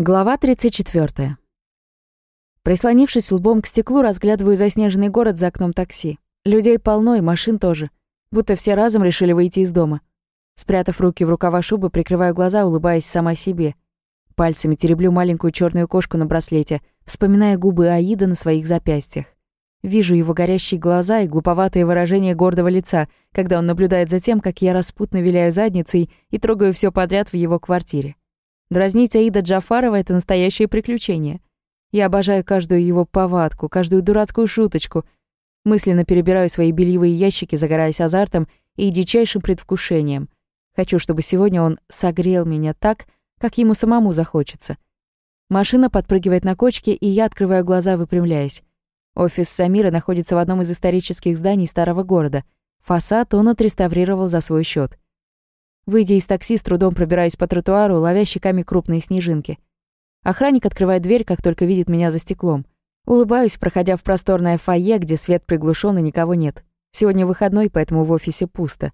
Глава 34. Прислонившись лбом к стеклу, разглядываю заснеженный город за окном такси. Людей полно и машин тоже. Будто все разом решили выйти из дома. Спрятав руки в рукава шубы, прикрываю глаза, улыбаясь сама себе. Пальцами тереблю маленькую черную кошку на браслете, вспоминая губы Аида на своих запястьях. Вижу его горящие глаза и глуповатое выражение гордого лица, когда он наблюдает за тем, как я распутно виляю задницей и трогаю все подряд в его квартире. Дразнить Аида Джафарова — это настоящее приключение. Я обожаю каждую его повадку, каждую дурацкую шуточку. Мысленно перебираю свои бельевые ящики, загораясь азартом и дичайшим предвкушением. Хочу, чтобы сегодня он согрел меня так, как ему самому захочется. Машина подпрыгивает на кочке, и я открываю глаза, выпрямляясь. Офис Самира находится в одном из исторических зданий старого города. Фасад он отреставрировал за свой счет. Выйдя из такси, с трудом пробираюсь по тротуару, ловя щеками крупные снежинки. Охранник открывает дверь, как только видит меня за стеклом. Улыбаюсь, проходя в просторное фойе, где свет приглушен и никого нет. Сегодня выходной, поэтому в офисе пусто.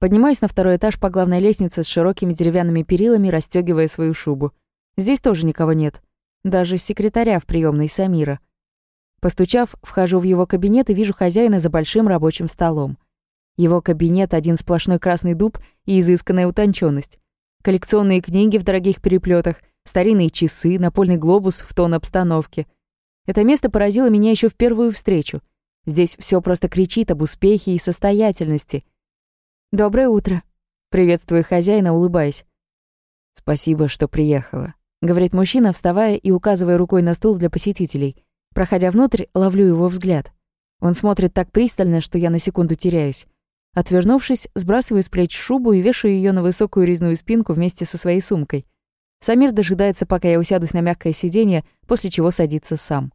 Поднимаюсь на второй этаж по главной лестнице с широкими деревянными перилами, расстегивая свою шубу. Здесь тоже никого нет. Даже секретаря в приемной Самира. Постучав, вхожу в его кабинет и вижу хозяина за большим рабочим столом. Его кабинет — один сплошной красный дуб и изысканная утонченность. Коллекционные книги в дорогих переплетах, старинные часы, напольный глобус в тон обстановки. Это место поразило меня еще в первую встречу. Здесь все просто кричит об успехе и состоятельности. «Доброе утро», — приветствую хозяина, улыбаясь. «Спасибо, что приехала», — говорит мужчина, вставая и указывая рукой на стул для посетителей. Проходя внутрь, ловлю его взгляд. Он смотрит так пристально, что я на секунду теряюсь. Отвернувшись, сбрасываю с плеч шубу и вешаю ее на высокую резную спинку вместе со своей сумкой. Самир дожидается, пока я усядусь на мягкое сиденье, после чего садится сам.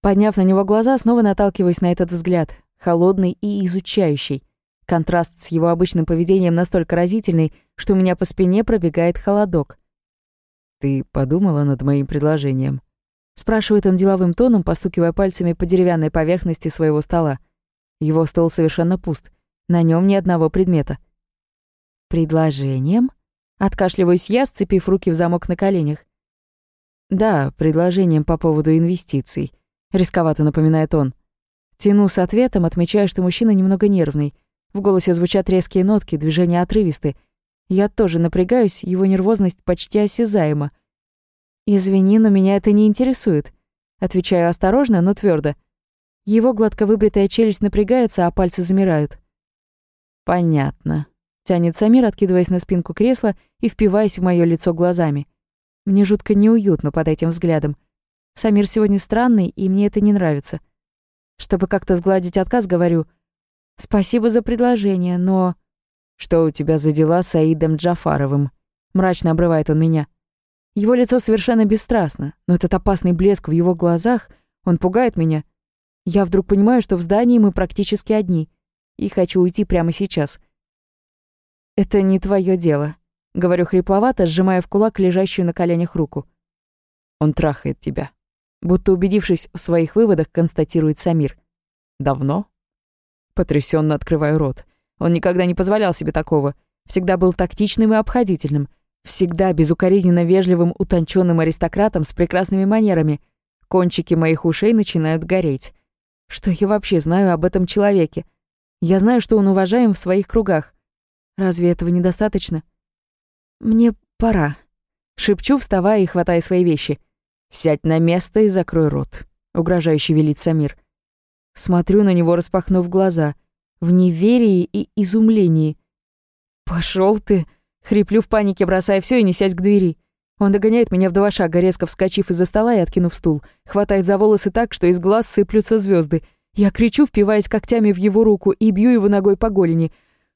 Подняв на него глаза, снова наталкиваюсь на этот взгляд, холодный и изучающий. Контраст с его обычным поведением настолько разительный, что у меня по спине пробегает холодок. «Ты подумала над моим предложением?» Спрашивает он деловым тоном, постукивая пальцами по деревянной поверхности своего стола. Его стол совершенно пуст — на нем ни одного предмета. «Предложением?» Откашливаюсь я, сцепив руки в замок на коленях. «Да, предложением по поводу инвестиций», — рисковато напоминает он. Тяну с ответом, отмечая, что мужчина немного нервный. В голосе звучат резкие нотки, движения отрывисты. Я тоже напрягаюсь, его нервозность почти осязаема. «Извини, но меня это не интересует», — отвечаю осторожно, но твердо. Его гладко выбритая челюсть напрягается, а пальцы замирают. «Понятно», — тянет Самир, откидываясь на спинку кресла и впиваясь в моё лицо глазами. Мне жутко неуютно под этим взглядом. Самир сегодня странный, и мне это не нравится. Чтобы как-то сгладить отказ, говорю, «Спасибо за предложение, но...» «Что у тебя за дела с Аидом Джафаровым?» Мрачно обрывает он меня. Его лицо совершенно бесстрастно, но этот опасный блеск в его глазах, он пугает меня. Я вдруг понимаю, что в здании мы практически одни — и хочу уйти прямо сейчас. «Это не твое дело», — говорю хрипловато, сжимая в кулак лежащую на коленях руку. «Он трахает тебя», будто убедившись в своих выводах, констатирует Самир. «Давно?» Потрясенно открываю рот. Он никогда не позволял себе такого. Всегда был тактичным и обходительным. Всегда безукоризненно вежливым, утонченным аристократом с прекрасными манерами. Кончики моих ушей начинают гореть. Что я вообще знаю об этом человеке? Я знаю, что он уважаем в своих кругах. Разве этого недостаточно? Мне пора. Шепчу, вставая и хватая свои вещи. «Сядь на место и закрой рот», — угрожающе велит Самир. Смотрю на него, распахнув глаза, в неверии и изумлении. Пошел ты!» — хриплю в панике, бросая все и несясь к двери. Он догоняет меня в два шага, резко вскочив из-за стола и откинув стул. Хватает за волосы так, что из глаз сыплются звезды. Я кричу, впиваясь когтями в его руку, и бью его ногой по голени.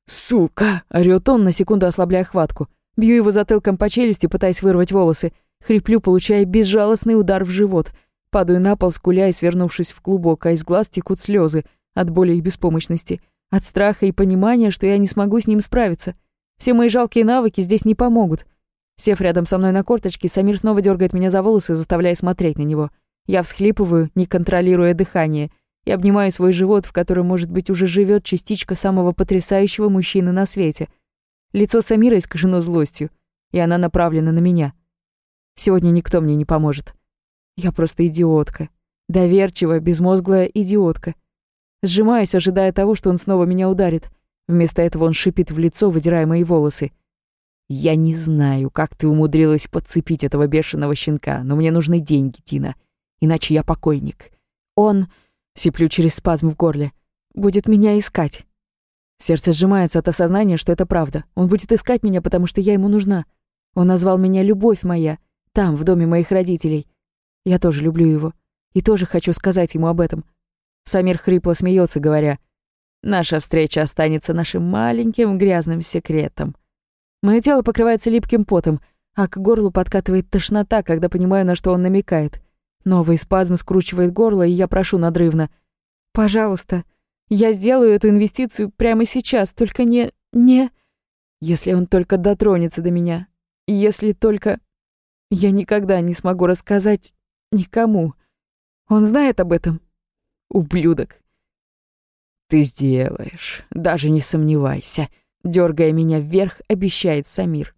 «Сука!» — орёт он, на секунду ослабляя хватку. Бью его затылком по челюсти, пытаясь вырвать волосы. Хриплю, получая безжалостный удар в живот. Падаю на пол, скуля и свернувшись в клубок, а из глаз текут слезы от боли и беспомощности. От страха и понимания, что я не смогу с ним справиться. Все мои жалкие навыки здесь не помогут. Сев рядом со мной на корточке, Самир снова дергает меня за волосы, заставляя смотреть на него. Я всхлипываю, не контролируя дыхание — и обнимаю свой живот, в котором, может быть, уже живет частичка самого потрясающего мужчины на свете. Лицо Самира искажено злостью, и она направлена на меня. Сегодня никто мне не поможет. Я просто идиотка. Доверчивая, безмозглая идиотка. Сжимаюсь, ожидая того, что он снова меня ударит. Вместо этого он шипит в лицо, выдирая мои волосы. «Я не знаю, как ты умудрилась подцепить этого бешеного щенка, но мне нужны деньги, Тина. Иначе я покойник. Он...» — сиплю через спазм в горле. «Будет меня искать». Сердце сжимается от осознания, что это правда. Он будет искать меня, потому что я ему нужна. Он назвал меня «любовь моя», там, в доме моих родителей. Я тоже люблю его. И тоже хочу сказать ему об этом. Самир хрипло смеется, говоря, «Наша встреча останется нашим маленьким грязным секретом». Мое тело покрывается липким потом, а к горлу подкатывает тошнота, когда понимаю, на что он намекает. Новый спазм скручивает горло, и я прошу надрывно. «Пожалуйста, я сделаю эту инвестицию прямо сейчас, только не... не... Если он только дотронется до меня. Если только... Я никогда не смогу рассказать никому. Он знает об этом? Ублюдок. Ты сделаешь, даже не сомневайся. Дергая меня вверх, обещает Самир.